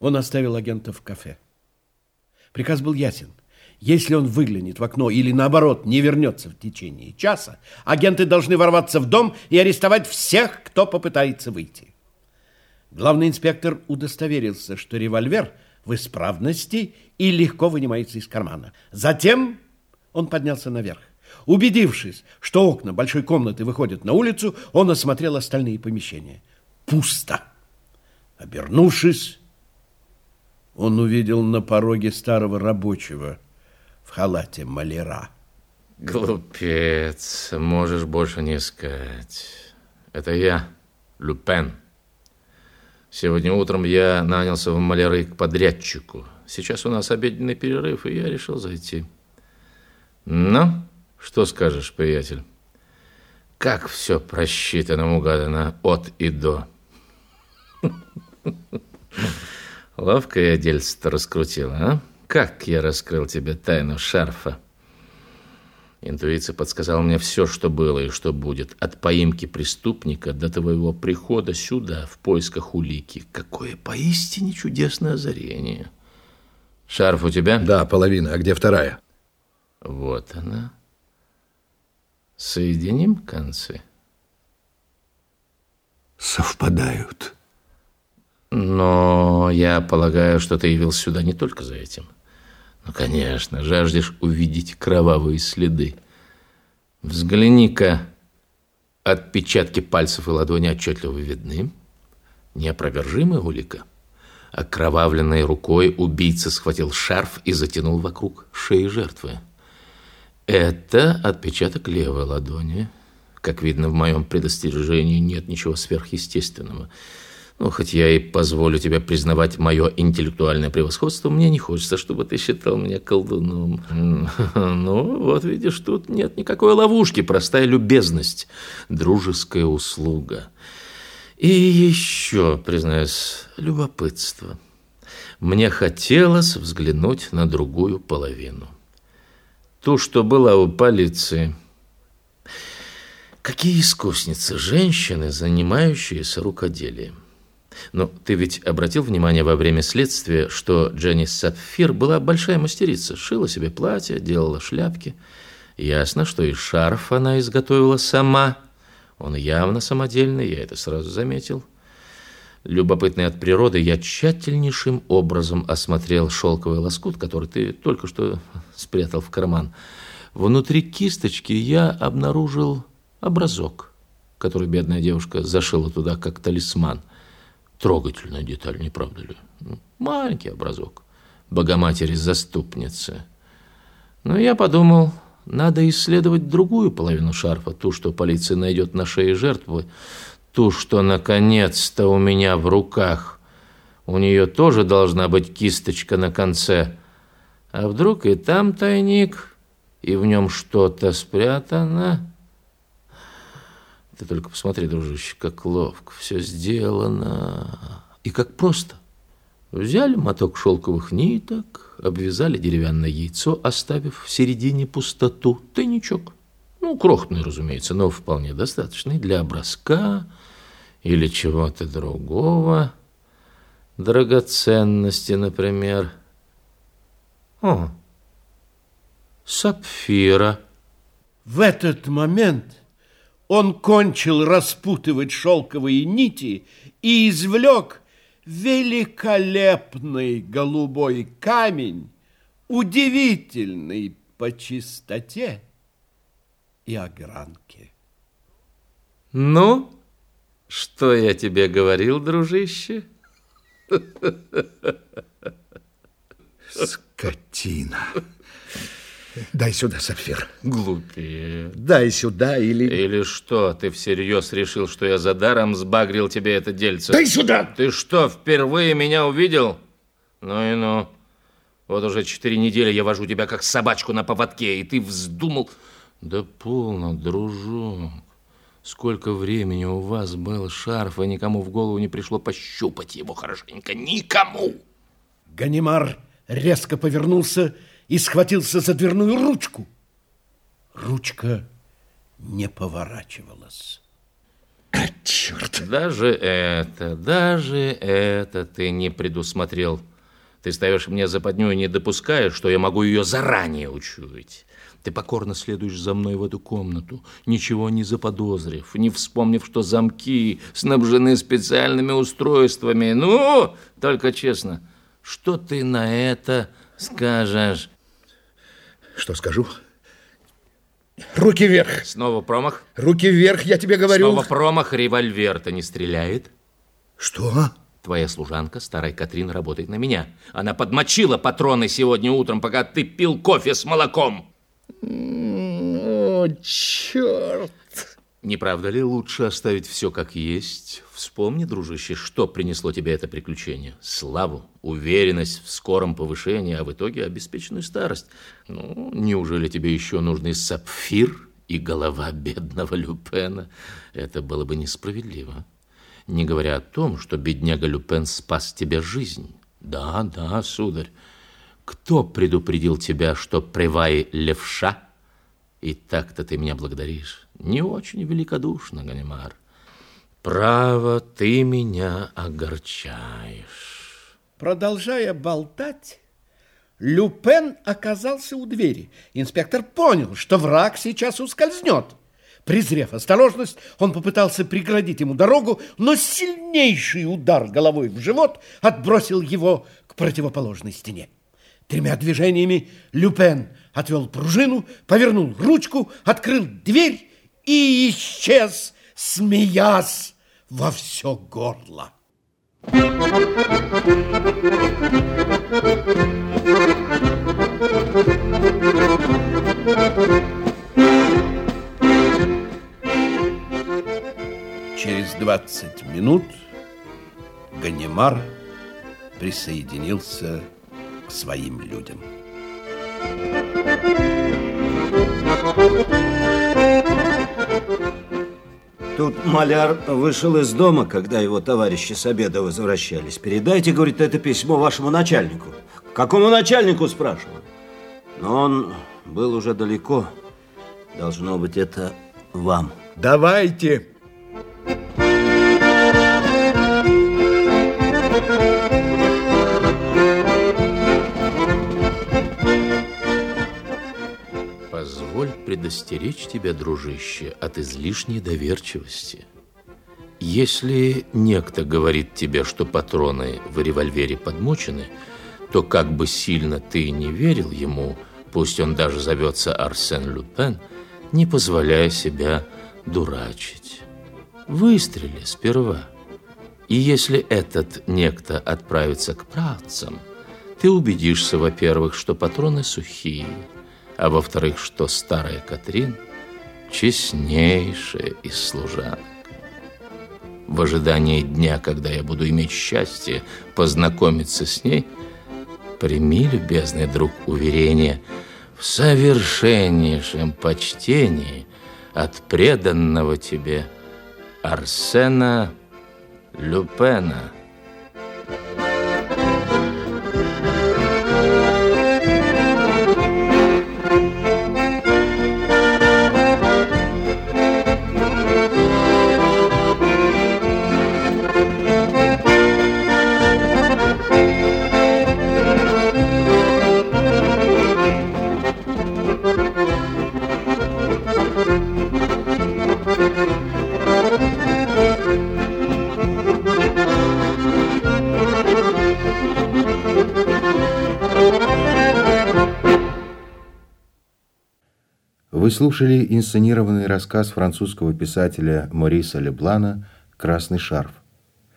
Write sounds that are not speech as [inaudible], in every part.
Он оставил агента в кафе. Приказ был ясен. Если он выглянет в окно или, наоборот, не вернется в течение часа, агенты должны ворваться в дом и арестовать всех, кто попытается выйти. Главный инспектор удостоверился, что револьвер в исправности и легко вынимается из кармана. Затем он поднялся наверх. Убедившись, что окна большой комнаты выходят на улицу, он осмотрел остальные помещения. Пусто. Обернувшись, он увидел на пороге старого рабочего в халате маляра. Глупец, можешь больше не искать. Это я, Люпен. Сегодня утром я нанялся в маляры к подрядчику. Сейчас у нас обеденный перерыв, и я решил зайти. Ну, что скажешь, приятель? Как все просчитано, угадано от и до. [laughs] Ловко я дельце-то раскрутил, а? Как я раскрыл тебе тайну шарфа? Интуиция подсказала мне все, что было и что будет. От поимки преступника до твоего прихода сюда в поисках улики. Какое поистине чудесное озарение. Шарф у тебя? Да, половина. А где вторая? Вот она. Соединим концы. Совпадают. Но я полагаю, что ты явился сюда не только за этим. Ну, конечно, жаждешь увидеть кровавые следы. Взгляни-ка, отпечатки пальцев и ладони отчетливо видны. Неопровержимая улика. Окровавленной рукой убийца схватил шарф и затянул вокруг шеи жертвы. Это отпечаток левой ладони. Как видно, в моем предостережении нет ничего сверхъестественного. Ну, хоть я и позволю тебе признавать мое интеллектуальное превосходство, мне не хочется, чтобы ты считал меня колдуном. [laughs] Ну, вот видишь, тут нет никакой ловушки, простая любезность, дружеская услуга. И еще, признаюсь, любопытство. Мне хотелось взглянуть на другую половину. Ту, что была у полиции. Какие искусницы женщины, занимающиеся рукоделием. Но ты ведь обратил внимание во время следствия, что Дженни Сапфир была большая мастерица, шила себе платья, делала шляпки. Ясно, что и шарф она изготовила сама. Он явно самодельный, я это сразу заметил. Любопытный от природы, я тщательнейшим образом осмотрел шелковый лоскут, который ты только что спрятал в карман. Внутри кисточки я обнаружил образок, который бедная девушка зашила туда как талисман. Трогательная деталь, не правда ли? Ну, маленький образок. Богоматери-заступницы. Но я подумал, надо исследовать другую половину шарфа, ту, что полиция найдет на шее жертвы, ту, что наконец-то у меня в руках. У нее тоже должна быть кисточка на конце. А вдруг и там тайник, и в нем что-то спрятано? Ты только посмотри, дружище, как ловко все сделано. И как просто. Взяли моток шелковых ниток, обвязали деревянное яйцо, оставив в середине пустоту. Тайничок. Ну, крохотный, разумеется, но вполне достаточный для образка или чего-то другого. Драгоценности, например. О, сапфира. В этот момент он кончил распутывать шелковые нити и извлек великолепный голубой камень, удивительный по чистоте и огранке. Ну, что я тебе говорил, дружище? Скотина. Дай сюда, Сапфир. Глупее. Дай сюда или... Или что, ты всерьез решил, что я за даром сбагрил тебе это дельце? Дай сюда! Ты что, впервые меня увидел? Ну и ну. Вот уже четыре недели я вожу тебя как собачку на поводке, и ты вздумал... Да полно, дружок. Сколько времени у вас был шарф, и никому в голову не пришло пощупать его хорошенько. Никому! Ганимар резко повернулся и схватился за дверную ручку. Ручка не поворачивалась. А, черт! Даже это, даже это ты не предусмотрел. Ты ставишь мне западню и не допускаешь, что я могу ее заранее учуять. Ты покорно следуешь за мной в эту комнату, ничего не заподозрив, не вспомнив, что замки снабжены специальными устройствами. Ну, только честно, что ты на это скажешь? Что скажу? Руки вверх! Снова промах? Руки вверх, я тебе говорю. Снова промах, револьвер-то не стреляет? Что? Твоя служанка, старая Катрин, работает на меня. Она подмочила патроны сегодня утром, пока ты пил кофе с молоком. О, черт! Не правда ли лучше оставить все как есть? Вспомни, дружище, что принесло тебе это приключение. Славу, уверенность в скором повышении, а в итоге обеспеченную старость. Ну, неужели тебе еще нужны сапфир и голова бедного Люпена? Это было бы несправедливо. Не говоря о том, что бедняга Люпен спас тебе жизнь. Да, да, сударь. Кто предупредил тебя, что Превай левша? И так-то ты меня благодаришь. Не очень великодушно, Ганимар. Право, ты меня огорчаешь. Продолжая болтать, Люпен оказался у двери. Инспектор понял, что враг сейчас ускользнет. Презрев осторожность, он попытался преградить ему дорогу, но сильнейший удар головой в живот отбросил его к противоположной стене. Тремя движениями Люпен отвел пружину, повернул ручку, открыл дверь и исчез, смеясь во все горло. Через 20 минут Ганимар присоединился к своим людям. Тут маляр вышел из дома, когда его товарищи с обеда возвращались. Передайте, говорит, это письмо вашему начальнику. Какому начальнику, спрашиваю? Но он был уже далеко. Должно быть, это вам. Давайте. Предостеречь тебя, дружище, от излишней доверчивости. Если некто говорит тебе, что патроны в револьвере подмочены, то как бы сильно ты не верил ему, пусть он даже зовется Арсен Люпен, не позволяя себя дурачить. Выстрели сперва. И если этот некто отправится к правцам, ты убедишься, во-первых, что патроны сухие, а во-вторых, что старая Катрин честнейшая из служанок. В ожидании дня, когда я буду иметь счастье познакомиться с ней, прими, любезный друг, уверение в совершеннейшем почтении от преданного тебе Арсена Люпена. Вы слушали инсценированный рассказ французского писателя Мориса Леблана «Красный шарф».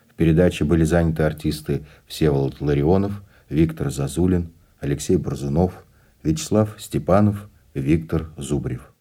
В передаче были заняты артисты Всеволод Ларионов, Виктор Зазулин, Алексей Борзунов, Вячеслав Степанов, Виктор Зубрев.